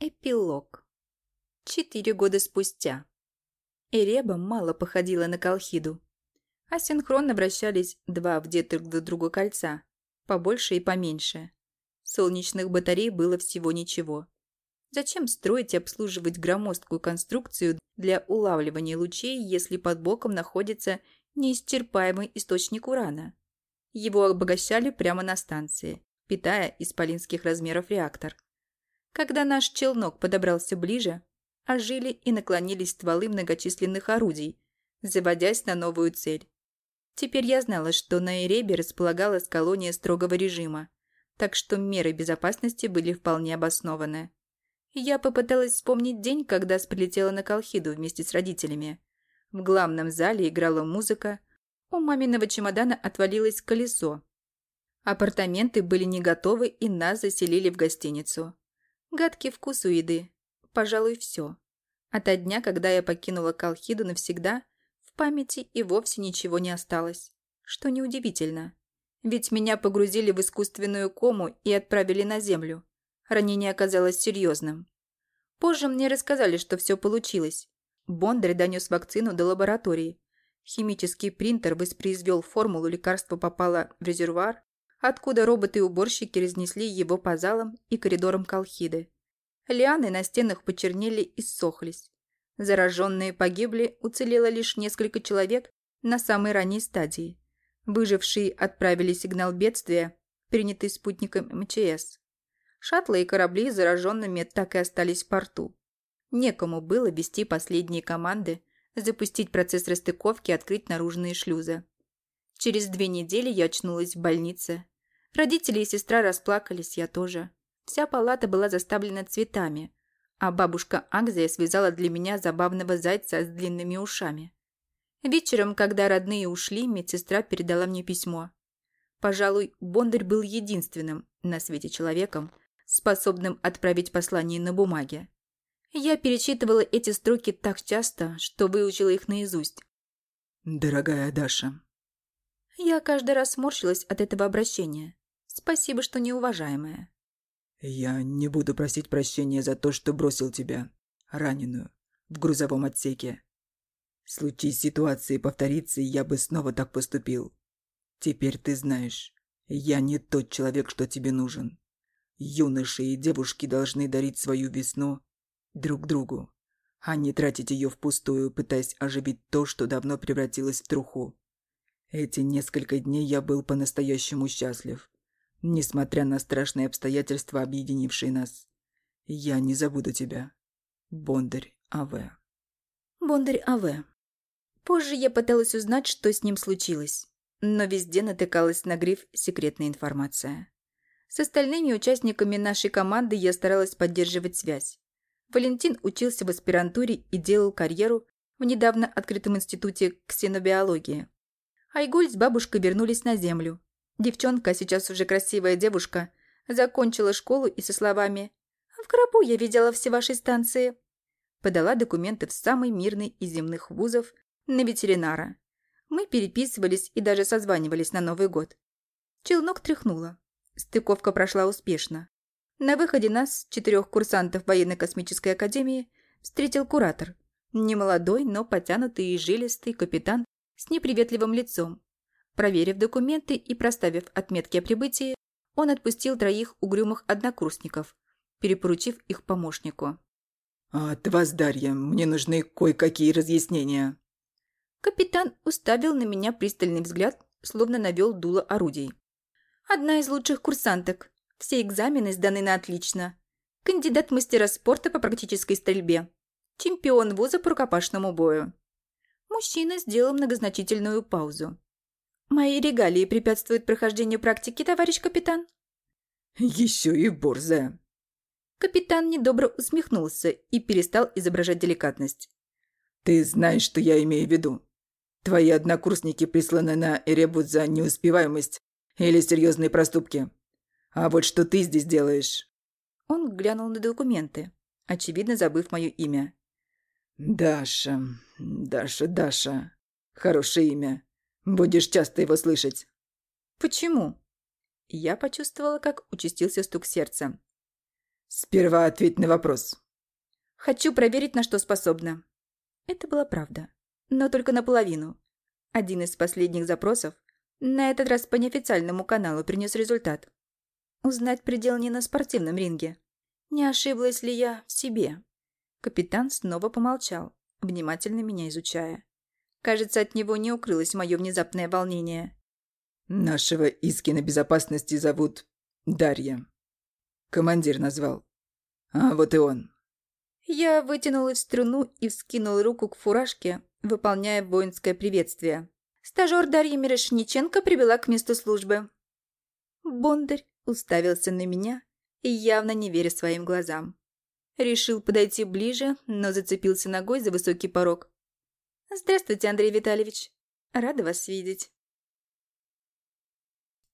Эпилог. Четыре года спустя. Эреба мало походила на Колхиду. Асинхронно вращались два вдетых друг другу кольца, побольше и поменьше. Солнечных батарей было всего ничего. Зачем строить и обслуживать громоздкую конструкцию для улавливания лучей, если под боком находится неисчерпаемый источник урана? Его обогащали прямо на станции, питая исполинских размеров реактор – когда наш челнок подобрался ближе, ожили и наклонились стволы многочисленных орудий, заводясь на новую цель. Теперь я знала, что на Эребе располагалась колония строгого режима, так что меры безопасности были вполне обоснованы. Я попыталась вспомнить день, когда прилетела на Колхиду вместе с родителями. В главном зале играла музыка, у маминого чемодана отвалилось колесо. Апартаменты были не готовы, и нас заселили в гостиницу. Гадкий вкус у еды. Пожалуй, все. От дня, когда я покинула Колхиду навсегда, в памяти и вовсе ничего не осталось. Что неудивительно. Ведь меня погрузили в искусственную кому и отправили на землю. Ранение оказалось серьезным. Позже мне рассказали, что все получилось. Бондарь донес вакцину до лаборатории. Химический принтер воспроизвел формулу, лекарство попало в резервуар, откуда роботы-уборщики разнесли его по залам и коридорам Колхиды. Лианы на стенах почернели и ссохлись. Зараженные погибли, уцелело лишь несколько человек на самой ранней стадии. Выжившие отправили сигнал бедствия, принятый спутником МЧС. Шаттлы и корабли с зараженными так и остались в порту. Некому было вести последние команды, запустить процесс расстыковки и открыть наружные шлюзы. Через две недели я очнулась в больнице. Родители и сестра расплакались, я тоже. Вся палата была заставлена цветами, а бабушка Агзия связала для меня забавного зайца с длинными ушами. Вечером, когда родные ушли, медсестра передала мне письмо. Пожалуй, Бондарь был единственным на свете человеком, способным отправить послание на бумаге. Я перечитывала эти строки так часто, что выучила их наизусть. «Дорогая Даша, я каждый раз сморщилась от этого обращения. Спасибо, что неуважаемая. Я не буду просить прощения за то, что бросил тебя, раненую, в грузовом отсеке. Случись ситуации повториться, я бы снова так поступил. Теперь ты знаешь, я не тот человек, что тебе нужен. Юноши и девушки должны дарить свою весну друг другу, а не тратить ее впустую, пытаясь оживить то, что давно превратилось в труху. Эти несколько дней я был по-настоящему счастлив, несмотря на страшные обстоятельства, объединившие нас. Я не забуду тебя. Бондарь А.В. Бондарь А.В. Позже я пыталась узнать, что с ним случилось, но везде натыкалась на гриф «Секретная информация». С остальными участниками нашей команды я старалась поддерживать связь. Валентин учился в аспирантуре и делал карьеру в недавно открытом институте ксенобиологии. Айгуль с бабушкой вернулись на землю. Девчонка, сейчас уже красивая девушка, закончила школу и со словами «В гробу я видела все ваши станции» подала документы в самый мирный из земных вузов на ветеринара. Мы переписывались и даже созванивались на Новый год. Челнок тряхнула. Стыковка прошла успешно. На выходе нас, четырех курсантов военно-космической академии, встретил куратор. Немолодой, но потянутый и жилистый капитан с неприветливым лицом. Проверив документы и проставив отметки о прибытии, он отпустил троих угрюмых однокурсников, перепоручив их помощнику. «От вас, Дарья, мне нужны кое-какие разъяснения». Капитан уставил на меня пристальный взгляд, словно навел дуло орудий. «Одна из лучших курсанток. Все экзамены сданы на отлично. Кандидат мастера спорта по практической стрельбе. Чемпион вуза по рукопашному бою. Мужчина сделал многозначительную паузу. «Мои регалии препятствуют прохождению практики, товарищ капитан?» «Еще и борзая!» Капитан недобро усмехнулся и перестал изображать деликатность. «Ты знаешь, что я имею в виду. Твои однокурсники присланы на Эребут за неуспеваемость или серьезные проступки. А вот что ты здесь делаешь?» Он глянул на документы, очевидно забыв мое имя. «Даша, Даша, Даша. Хорошее имя. Будешь часто его слышать». «Почему?» Я почувствовала, как участился стук сердца. Сперва ответь на вопрос. Хочу проверить, на что способна. Это была правда. Но только наполовину. Один из последних запросов, на этот раз по неофициальному каналу, принес результат. Узнать предел не на спортивном ринге. Не ошиблась ли я в себе? Капитан снова помолчал, внимательно меня изучая. Кажется, от него не укрылось мое внезапное волнение. Нашего Искина безопасности зовут Дарья. Командир назвал. А вот и он. Я вытянулась в струну и вскинул руку к фуражке, выполняя воинское приветствие. Стажер Дарья Мирошниченко привела к месту службы. Бондарь уставился на меня и явно не веря своим глазам. Решил подойти ближе, но зацепился ногой за высокий порог. «Здравствуйте, Андрей Витальевич. Рада вас видеть».